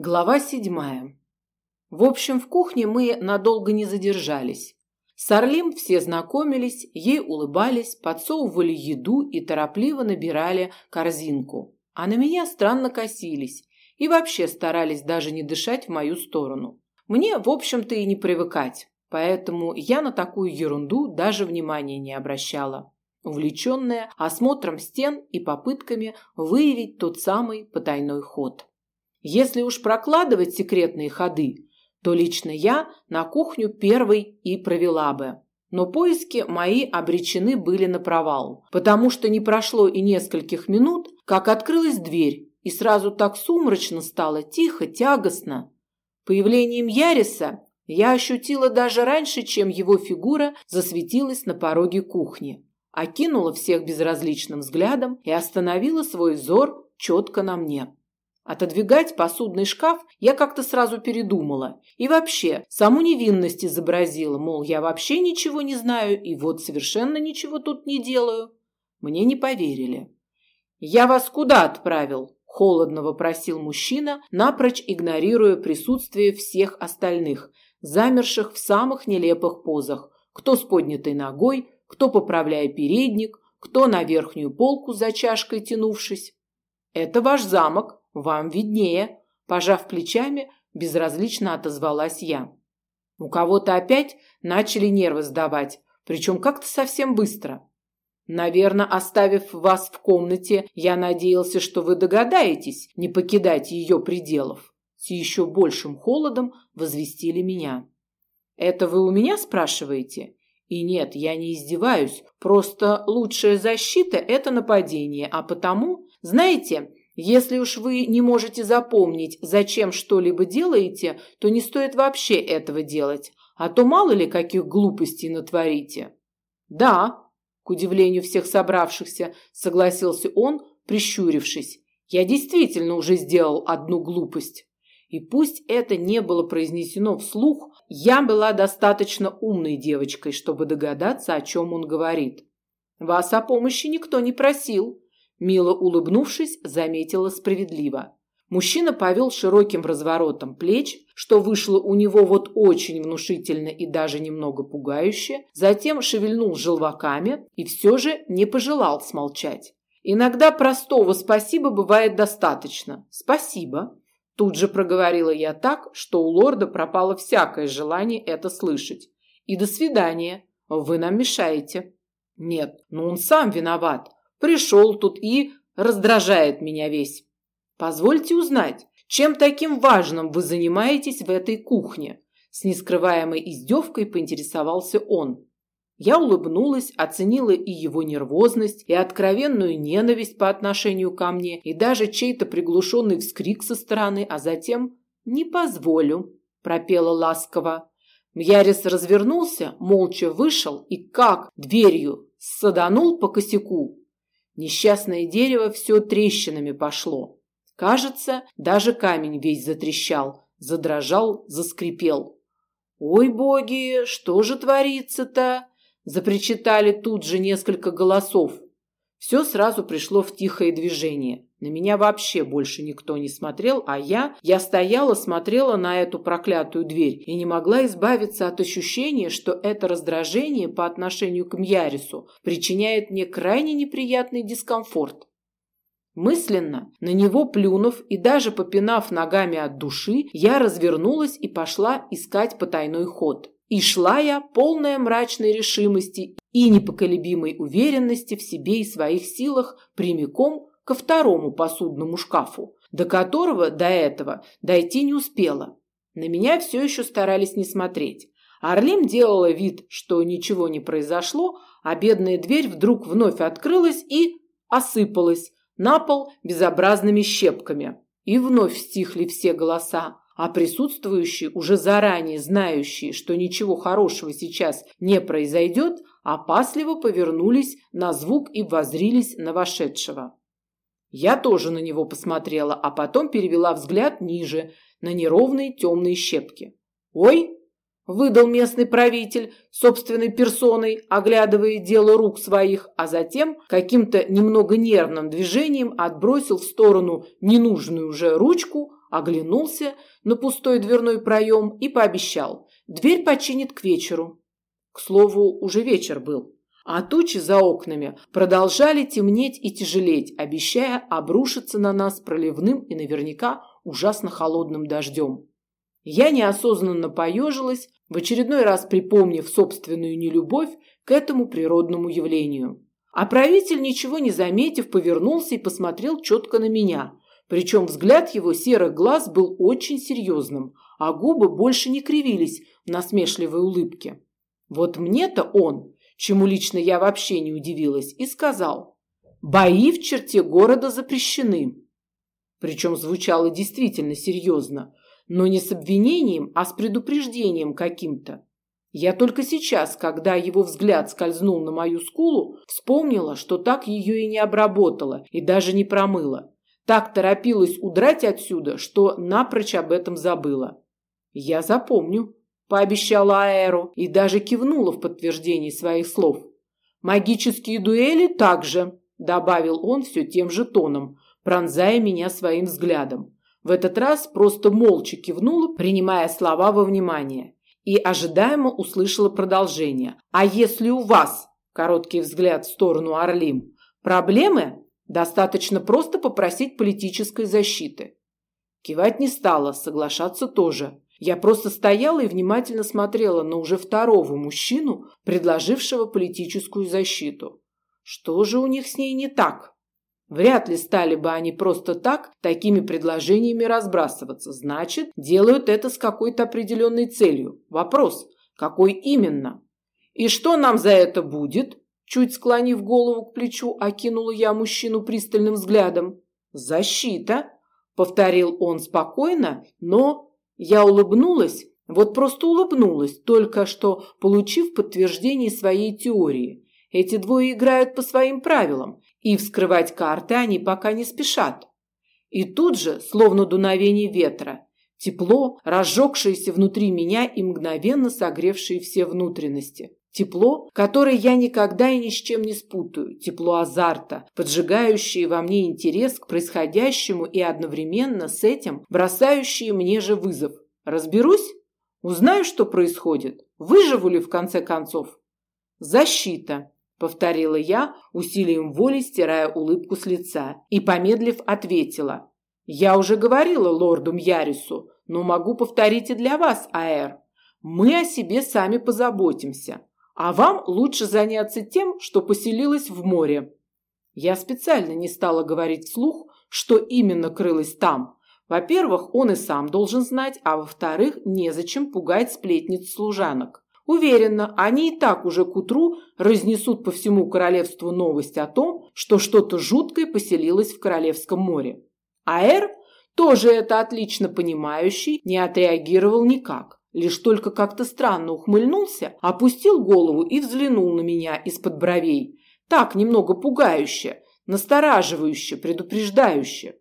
Глава седьмая. В общем, в кухне мы надолго не задержались. С Орлим все знакомились, ей улыбались, подсовывали еду и торопливо набирали корзинку. А на меня странно косились и вообще старались даже не дышать в мою сторону. Мне, в общем-то, и не привыкать, поэтому я на такую ерунду даже внимания не обращала, увлеченная осмотром стен и попытками выявить тот самый потайной ход. Если уж прокладывать секретные ходы, то лично я на кухню первой и провела бы. Но поиски мои обречены были на провал, потому что не прошло и нескольких минут, как открылась дверь, и сразу так сумрачно стало, тихо, тягостно. Появлением Яриса я ощутила даже раньше, чем его фигура засветилась на пороге кухни. Окинула всех безразличным взглядом и остановила свой взор четко на мне. Отодвигать посудный шкаф я как-то сразу передумала. И вообще, саму невинность изобразила, мол, я вообще ничего не знаю и вот совершенно ничего тут не делаю. Мне не поверили. «Я вас куда отправил?» – холодно вопросил мужчина, напрочь игнорируя присутствие всех остальных, замерших в самых нелепых позах. Кто с поднятой ногой, кто поправляя передник, кто на верхнюю полку за чашкой тянувшись. «Это ваш замок», вам виднее, пожав плечами, безразлично отозвалась я. У кого-то опять начали нервы сдавать, причем как-то совсем быстро. Наверное, оставив вас в комнате, я надеялся, что вы догадаетесь не покидать ее пределов. С еще большим холодом возвестили меня. Это вы у меня спрашиваете? И нет, я не издеваюсь, просто лучшая защита – это нападение, а потому, знаете, если уж вы не можете запомнить, зачем что-либо делаете, то не стоит вообще этого делать, а то мало ли каких глупостей натворите. Да, к удивлению всех собравшихся, согласился он, прищурившись. Я действительно уже сделал одну глупость. И пусть это не было произнесено вслух, я была достаточно умной девочкой, чтобы догадаться, о чем он говорит. Вас о помощи никто не просил. Мило улыбнувшись, заметила справедливо. Мужчина повел широким разворотом плеч, что вышло у него вот очень внушительно и даже немного пугающе, затем шевельнул желваками и все же не пожелал смолчать. Иногда простого спасибо бывает достаточно. Спасибо. Тут же проговорила я так, что у лорда пропало всякое желание это слышать. И до свидания. Вы нам мешаете. Нет, ну он сам виноват. Пришел тут и раздражает меня весь. Позвольте узнать, чем таким важным вы занимаетесь в этой кухне? С нескрываемой издевкой поинтересовался он. Я улыбнулась, оценила и его нервозность, и откровенную ненависть по отношению ко мне, и даже чей-то приглушенный вскрик со стороны, а затем «Не позволю», – пропела ласково. Мьярис развернулся, молча вышел и как дверью саданул по косяку, Несчастное дерево все трещинами пошло. Кажется, даже камень весь затрещал, задрожал, заскрипел. «Ой, боги, что же творится-то?» Запричитали тут же несколько голосов. Все сразу пришло в тихое движение. На меня вообще больше никто не смотрел, а я... Я стояла, смотрела на эту проклятую дверь и не могла избавиться от ощущения, что это раздражение по отношению к Мьярису причиняет мне крайне неприятный дискомфорт. Мысленно, на него плюнув и даже попинав ногами от души, я развернулась и пошла искать потайной ход. И шла я, полная мрачной решимости и непоколебимой уверенности в себе и своих силах, прямиком ко второму посудному шкафу, до которого до этого дойти не успела. На меня все еще старались не смотреть. Орлим делала вид, что ничего не произошло, а бедная дверь вдруг вновь открылась и осыпалась на пол безобразными щепками. И вновь стихли все голоса, а присутствующие, уже заранее знающие, что ничего хорошего сейчас не произойдет, опасливо повернулись на звук и воззрились на вошедшего. Я тоже на него посмотрела, а потом перевела взгляд ниже, на неровные темные щепки. «Ой!» – выдал местный правитель собственной персоной, оглядывая дело рук своих, а затем каким-то немного нервным движением отбросил в сторону ненужную уже ручку, оглянулся на пустой дверной проем и пообещал: "Дверь починит к вечеру". К слову, уже вечер был, а тучи за окнами продолжали темнеть и тяжелеть, обещая обрушиться на нас проливным и наверняка ужасно холодным дождем. Я неосознанно поежилась, в очередной раз припомнив собственную нелюбовь к этому природному явлению. А правитель, ничего не заметив, повернулся и посмотрел четко на меня. Причем взгляд его серых глаз был очень серьезным, а губы больше не кривились в насмешливой улыбке. Вот мне-то он, чему лично я вообще не удивилась, и сказал «Бои в черте города запрещены». Причем звучало действительно серьезно, но не с обвинением, а с предупреждением каким-то. Я только сейчас, когда его взгляд скользнул на мою скулу, вспомнила, что так ее и не обработала, и даже не промыла. Так торопилась удрать отсюда, что напрочь об этом забыла. «Я запомню», – пообещала Аэру и даже кивнула в подтверждении своих слов. «Магические дуэли также», – добавил он все тем же тоном, пронзая меня своим взглядом. В этот раз просто молча кивнула, принимая слова во внимание, и ожидаемо услышала продолжение. «А если у вас, короткий взгляд в сторону Орлим, проблемы, достаточно просто попросить политической защиты». Кивать не стала, соглашаться тоже. Я просто стояла и внимательно смотрела на уже второго мужчину, предложившего политическую защиту. Что же у них с ней не так? Вряд ли стали бы они просто так такими предложениями разбрасываться. Значит, делают это с какой-то определенной целью. Вопрос, какой именно? И что нам за это будет? Чуть склонив голову к плечу, окинула я мужчину пристальным взглядом. Защита, повторил он спокойно, но я улыбнулась, вот просто улыбнулась, только что получив подтверждение своей теории. Эти двое играют по своим правилам, и вскрывать карты они пока не спешат. И тут же, словно дуновение ветра, тепло, разжегшееся внутри меня и мгновенно согревшее все внутренности. Тепло, которое я никогда и ни с чем не спутаю. Тепло азарта, поджигающее во мне интерес к происходящему и одновременно с этим бросающее мне же вызов. Разберусь? Узнаю, что происходит? Выживу ли в конце концов? Защита повторила я, усилием воли стирая улыбку с лица, и помедлив ответила: "Я уже говорила лорду Мьярису, но могу повторить и для вас, Аэр. Мы о себе сами позаботимся, а вам лучше заняться тем, что поселилось в море". Я специально не стала говорить вслух, что именно крылось там. Во-первых, он и сам должен знать, а во-вторых, незачем пугать сплетниц служанок. Уверена, они и так уже к утру разнесут по всему королевству новость о том, что что-то жуткое поселилось в Королевском море. Аэр, тоже это отлично понимающий, не отреагировал никак. Лишь только как-то странно ухмыльнулся, опустил голову и взглянул на меня из-под бровей. Так, немного пугающе, настораживающе, предупреждающе.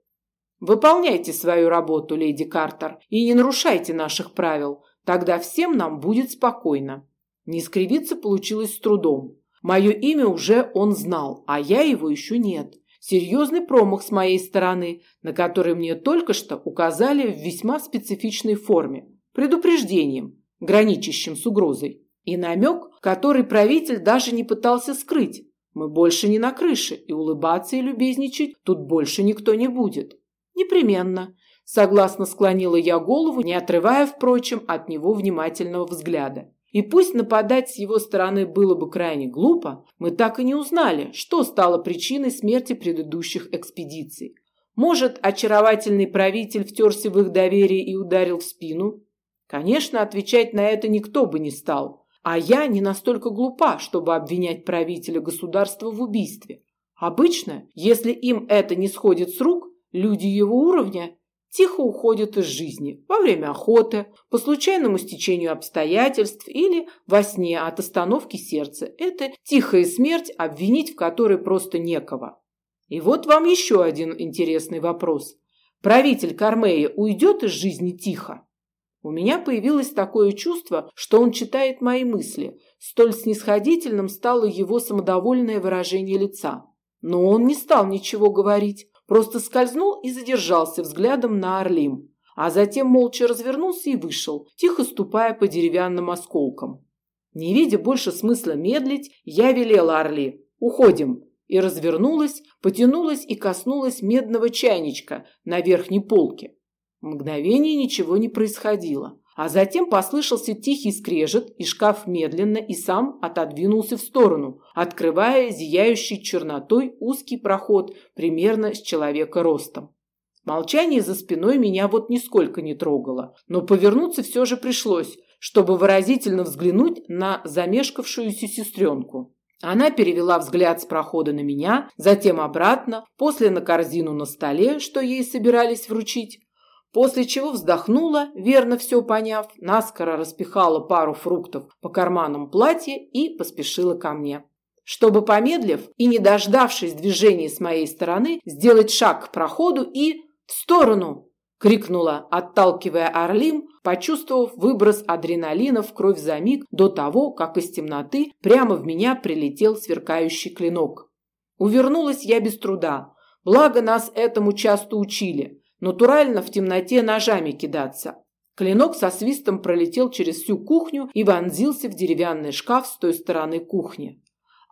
Выполняйте свою работу, леди Картер, и не нарушайте наших правил. Тогда всем нам будет спокойно. Не скривиться получилось с трудом. Мое имя уже он знал, а я его еще нет. Серьезный промах с моей стороны, на который мне только что указали в весьма специфичной форме. Предупреждением, граничащим с угрозой. И намек, который правитель даже не пытался скрыть. Мы больше не на крыше, и улыбаться и любезничать тут больше никто не будет. Непременно. Согласно склонила я голову, не отрывая, впрочем, от него внимательного взгляда. И пусть нападать с его стороны было бы крайне глупо, мы так и не узнали, что стало причиной смерти предыдущих экспедиций. Может, очаровательный правитель втерся в их доверие и ударил в спину? Конечно, отвечать на это никто бы не стал. А я не настолько глупа, чтобы обвинять правителя государства в убийстве. Обычно, если им это не сходит с рук, люди его уровня тихо уходят из жизни во время охоты, по случайному стечению обстоятельств или во сне от остановки сердца. Это тихая смерть, обвинить в которой просто некого. И вот вам еще один интересный вопрос. Правитель Кармея уйдет из жизни тихо? У меня появилось такое чувство, что он читает мои мысли. Столь снисходительным стало его самодовольное выражение лица. Но он не стал ничего говорить, просто скользнул и задержался взглядом на Орлим, а затем молча развернулся и вышел, тихо ступая по деревянным осколкам. Не видя больше смысла медлить, я велела Орли «Уходим!» и развернулась, потянулась и коснулась медного чайничка на верхней полке. Мгновение ничего не происходило, а затем послышался тихий скрежет, и шкаф медленно и сам отодвинулся в сторону, открывая зияющий чернотой узкий проход примерно с человека ростом. Молчание за спиной меня вот нисколько не трогало, но повернуться все же пришлось, чтобы выразительно взглянуть на замешкавшуюся сестренку. Она перевела взгляд с прохода на меня, затем обратно, после на корзину на столе, что ей собирались вручить, после чего вздохнула, верно все поняв, наскоро распихала пару фруктов по карманам платья и поспешила ко мне. Чтобы, помедлив и не дождавшись движения с моей стороны, сделать шаг к проходу и в сторону, крикнула, отталкивая Орлим, почувствовав выброс адреналина в кровь за миг до того, как из темноты прямо в меня прилетел сверкающий клинок. Увернулась я без труда. Благо нас этому часто учили. Натурально в темноте ножами кидаться. Клинок со свистом пролетел через всю кухню и вонзился в деревянный шкаф с той стороны кухни.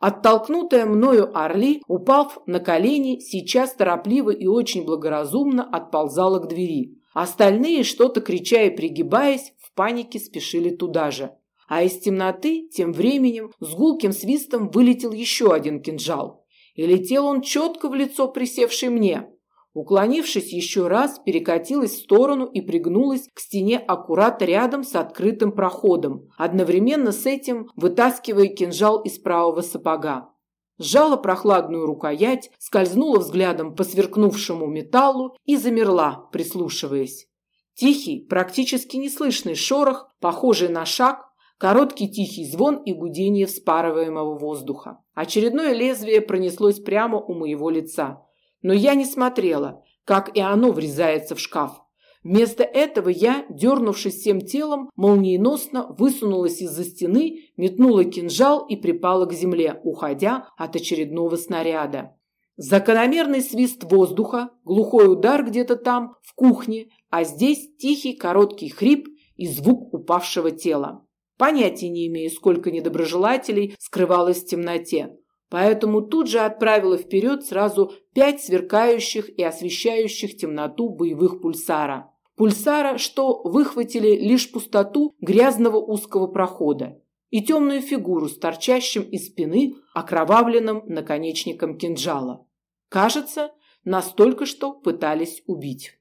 Оттолкнутая мною Орли, упав на колени, сейчас торопливо и очень благоразумно отползала к двери. Остальные, что-то крича и пригибаясь, в панике спешили туда же. А из темноты, тем временем, с гулким свистом вылетел еще один кинжал. И летел он четко в лицо присевшей мне. Уклонившись еще раз, перекатилась в сторону и пригнулась к стене аккурат рядом с открытым проходом, одновременно с этим вытаскивая кинжал из правого сапога. Сжала прохладную рукоять, скользнула взглядом по сверкнувшему металлу и замерла, прислушиваясь. Тихий, практически неслышный шорох, похожий на шаг, короткий тихий звон и гудение вспарываемого воздуха. Очередное лезвие пронеслось прямо у моего лица – но я не смотрела, как и оно врезается в шкаф. Вместо этого я, дернувшись всем телом, молниеносно высунулась из-за стены, метнула кинжал и припала к земле, уходя от очередного снаряда. Закономерный свист воздуха, глухой удар где-то там, в кухне, а здесь тихий короткий хрип и звук упавшего тела. Понятия не имею, сколько недоброжелателей скрывалось в темноте. Поэтому тут же отправила вперед сразу пять сверкающих и освещающих темноту боевых пульсара. Пульсара, что выхватили лишь пустоту грязного узкого прохода и темную фигуру с торчащим из спины окровавленным наконечником кинжала. Кажется, нас только что пытались убить.